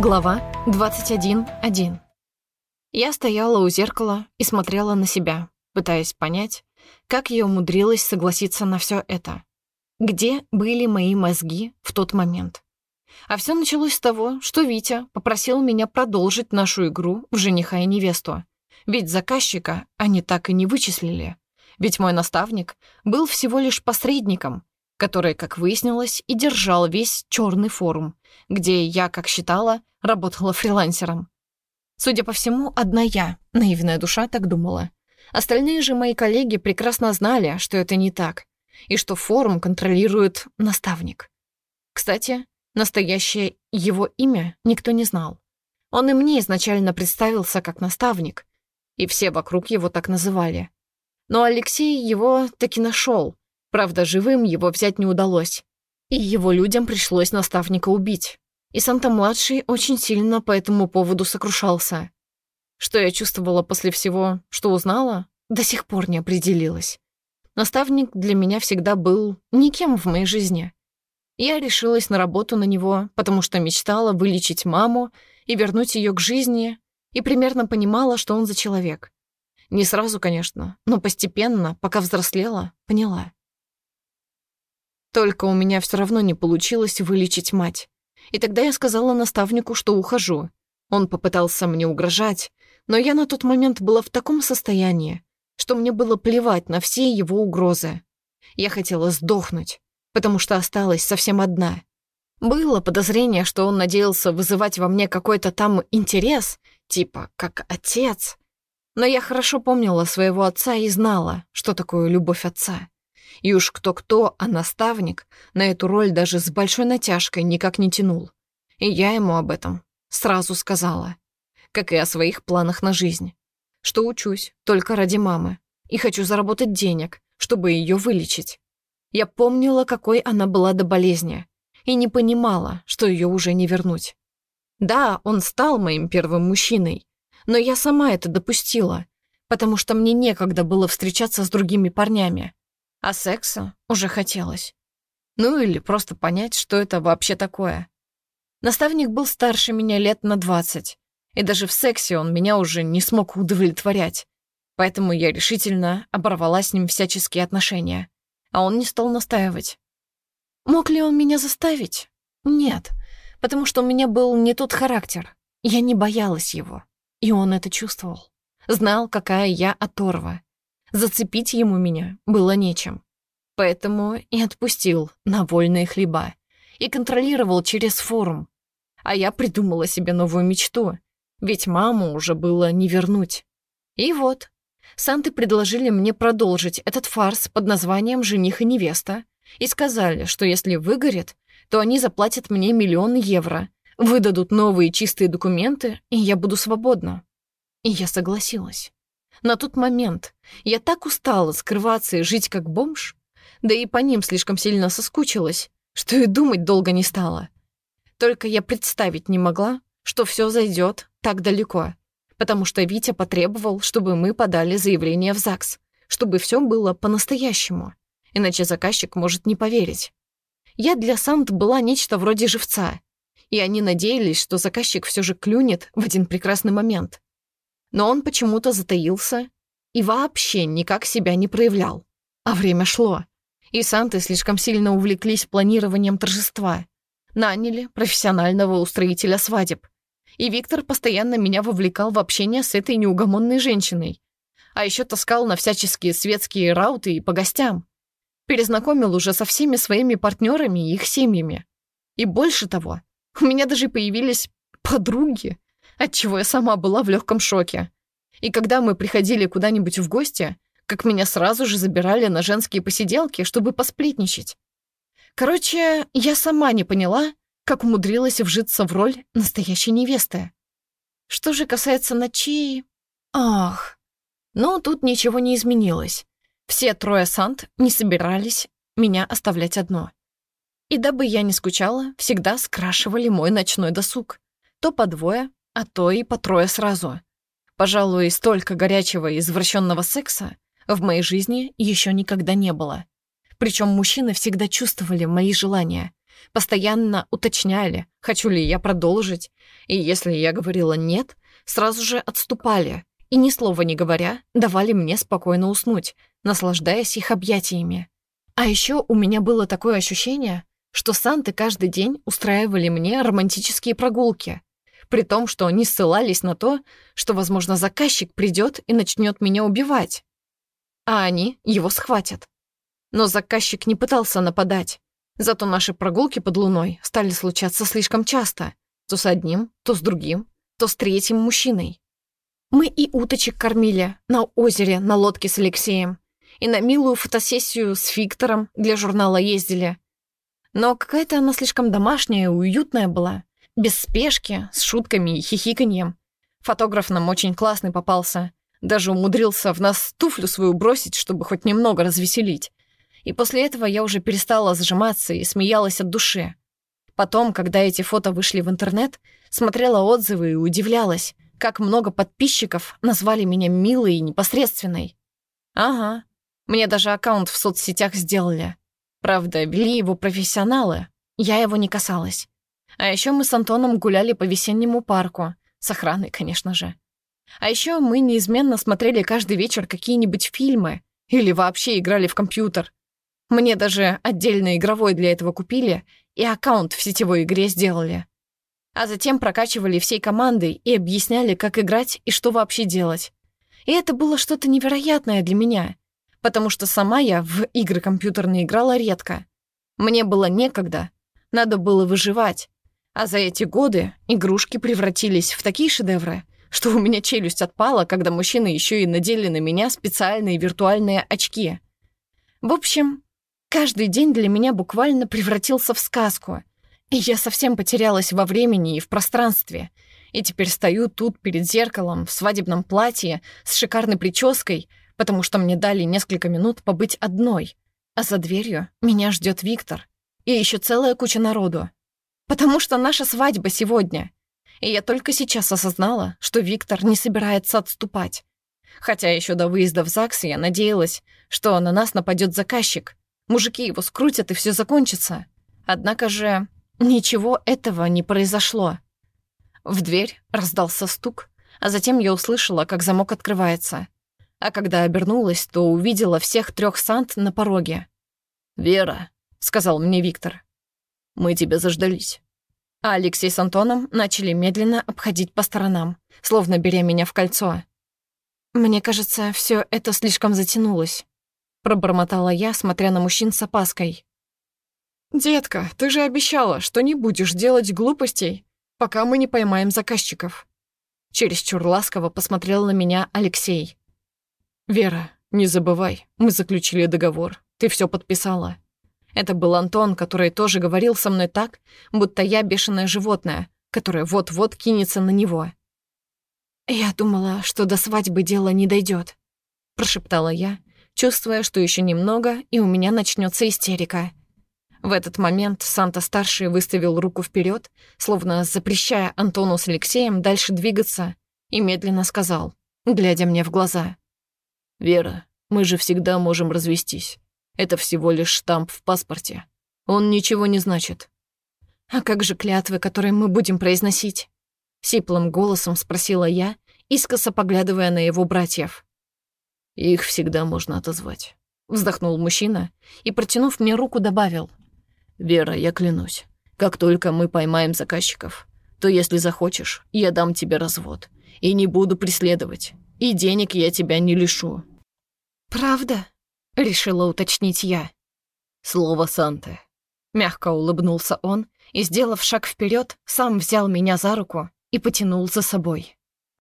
Глава 21.1 Я стояла у зеркала и смотрела на себя, пытаясь понять, как я умудрилась согласиться на все это. Где были мои мозги в тот момент? А все началось с того, что Витя попросил меня продолжить нашу игру в жениха и невесту. Ведь заказчика они так и не вычислили. Ведь мой наставник был всего лишь посредником, который, как выяснилось, и держал весь черный форум, где я, как считала, работала фрилансером. Судя по всему, одна я, наивная душа, так думала. Остальные же мои коллеги прекрасно знали, что это не так, и что форум контролирует наставник. Кстати, настоящее его имя никто не знал. Он и мне изначально представился как наставник, и все вокруг его так называли. Но Алексей его таки нашел. Правда, живым его взять не удалось. И его людям пришлось наставника убить. И Санта-младший очень сильно по этому поводу сокрушался. Что я чувствовала после всего, что узнала, до сих пор не определилась. Наставник для меня всегда был никем в моей жизни. Я решилась на работу на него, потому что мечтала вылечить маму и вернуть ее к жизни, и примерно понимала, что он за человек. Не сразу, конечно, но постепенно, пока взрослела, поняла. Только у меня все равно не получилось вылечить мать. И тогда я сказала наставнику, что ухожу. Он попытался мне угрожать, но я на тот момент была в таком состоянии, что мне было плевать на все его угрозы. Я хотела сдохнуть, потому что осталась совсем одна. Было подозрение, что он надеялся вызывать во мне какой-то там интерес, типа как отец. Но я хорошо помнила своего отца и знала, что такое любовь отца. И уж кто-кто, а наставник на эту роль даже с большой натяжкой никак не тянул. И я ему об этом сразу сказала, как и о своих планах на жизнь. Что учусь только ради мамы и хочу заработать денег, чтобы ее вылечить. Я помнила, какой она была до болезни, и не понимала, что ее уже не вернуть. Да, он стал моим первым мужчиной, но я сама это допустила, потому что мне некогда было встречаться с другими парнями, а секса уже хотелось. Ну или просто понять, что это вообще такое. Наставник был старше меня лет на двадцать, и даже в сексе он меня уже не смог удовлетворять, поэтому я решительно оборвала с ним всяческие отношения, а он не стал настаивать. Мог ли он меня заставить? Нет, потому что у меня был не тот характер. Я не боялась его, и он это чувствовал. Знал, какая я оторва, Зацепить ему меня было нечем. Поэтому и отпустил на вольные хлеба и контролировал через форум. А я придумала себе новую мечту, ведь маму уже было не вернуть. И вот, Санты предложили мне продолжить этот фарс под названием «Жених и невеста» и сказали, что если выгорит, то они заплатят мне миллион евро, выдадут новые чистые документы, и я буду свободна. И я согласилась. На тот момент я так устала скрываться и жить как бомж, да и по ним слишком сильно соскучилась, что и думать долго не стала. Только я представить не могла, что все зайдет так далеко, потому что Витя потребовал, чтобы мы подали заявление в ЗАГС, чтобы все было по-настоящему, иначе заказчик может не поверить. Я для Сант была нечто вроде живца, и они надеялись, что заказчик все же клюнет в один прекрасный момент но он почему-то затаился и вообще никак себя не проявлял. А время шло, и Санты слишком сильно увлеклись планированием торжества. Наняли профессионального устроителя свадеб. И Виктор постоянно меня вовлекал в общение с этой неугомонной женщиной. А еще таскал на всяческие светские рауты и по гостям. Перезнакомил уже со всеми своими партнерами и их семьями. И больше того, у меня даже появились подруги отчего я сама была в легком шоке. И когда мы приходили куда-нибудь в гости, как меня сразу же забирали на женские посиделки, чтобы посплетничать. Короче, я сама не поняла, как умудрилась вжиться в роль настоящей невесты. Что же касается ночей... Ах, ну тут ничего не изменилось. Все трое Сант не собирались меня оставлять одно. И дабы я не скучала, всегда скрашивали мой ночной досуг. То по двое, а то и по трое сразу. Пожалуй, столько горячего и извращенного секса в моей жизни еще никогда не было. Причем мужчины всегда чувствовали мои желания, постоянно уточняли, хочу ли я продолжить, и если я говорила «нет», сразу же отступали и, ни слова не говоря, давали мне спокойно уснуть, наслаждаясь их объятиями. А еще у меня было такое ощущение, что санты каждый день устраивали мне романтические прогулки, при том, что они ссылались на то, что, возможно, заказчик придет и начнет меня убивать, а они его схватят. Но заказчик не пытался нападать, зато наши прогулки под луной стали случаться слишком часто, то с одним, то с другим, то с третьим мужчиной. Мы и уточек кормили на озере на лодке с Алексеем, и на милую фотосессию с Виктором для журнала ездили. Но какая-то она слишком домашняя и уютная была, без спешки, с шутками и хихиканьем. Фотограф нам очень классный попался, даже умудрился в нас туфлю свою бросить, чтобы хоть немного развеселить. И после этого я уже перестала зажиматься и смеялась от души. Потом, когда эти фото вышли в интернет, смотрела отзывы и удивлялась, как много подписчиков назвали меня милой и непосредственной. Ага, мне даже аккаунт в соцсетях сделали. Правда, вели его профессионалы, я его не касалась. А еще мы с Антоном гуляли по весеннему парку, с охраной, конечно же. А еще мы неизменно смотрели каждый вечер какие-нибудь фильмы или вообще играли в компьютер. Мне даже отдельно игровой для этого купили и аккаунт в сетевой игре сделали. А затем прокачивали всей командой и объясняли, как играть и что вообще делать. И это было что-то невероятное для меня, потому что сама я в игры компьютерные играла редко. Мне было некогда, надо было выживать. А за эти годы игрушки превратились в такие шедевры, что у меня челюсть отпала, когда мужчины еще и надели на меня специальные виртуальные очки. В общем, каждый день для меня буквально превратился в сказку, и я совсем потерялась во времени и в пространстве, и теперь стою тут перед зеркалом в свадебном платье с шикарной прической, потому что мне дали несколько минут побыть одной, а за дверью меня ждет Виктор и еще целая куча народу. Потому что наша свадьба сегодня — и я только сейчас осознала, что Виктор не собирается отступать. Хотя еще до выезда в ЗАГС я надеялась, что на нас нападет заказчик. Мужики его скрутят, и все закончится. Однако же ничего этого не произошло. В дверь раздался стук, а затем я услышала, как замок открывается. А когда обернулась, то увидела всех трех сант на пороге. «Вера», — сказал мне Виктор, — «мы тебя заждались» а Алексей с Антоном начали медленно обходить по сторонам, словно беря меня в кольцо. «Мне кажется, все это слишком затянулось», — пробормотала я, смотря на мужчин с опаской. «Детка, ты же обещала, что не будешь делать глупостей, пока мы не поймаем заказчиков». Чересчур ласково посмотрел на меня Алексей. «Вера, не забывай, мы заключили договор, ты все подписала. Это был Антон, который тоже говорил со мной так, будто я бешеное животное, которое вот-вот кинется на него. «Я думала, что до свадьбы дело не дойдет, прошептала я, чувствуя, что еще немного, и у меня начнется истерика. В этот момент Санта-старший выставил руку вперед, словно запрещая Антону с Алексеем дальше двигаться, и медленно сказал, глядя мне в глаза. «Вера, мы же всегда можем развестись. Это всего лишь штамп в паспорте. Он ничего не значит. «А как же клятвы, которые мы будем произносить?» Сиплым голосом спросила я, искоса поглядывая на его братьев. «Их всегда можно отозвать», — вздохнул мужчина и, протянув мне руку, добавил. «Вера, я клянусь, как только мы поймаем заказчиков, то если захочешь, я дам тебе развод и не буду преследовать, и денег я тебя не лишу». «Правда?» Решила уточнить я. Слово Санты. Мягко улыбнулся он и, сделав шаг вперед, сам взял меня за руку и потянул за собой.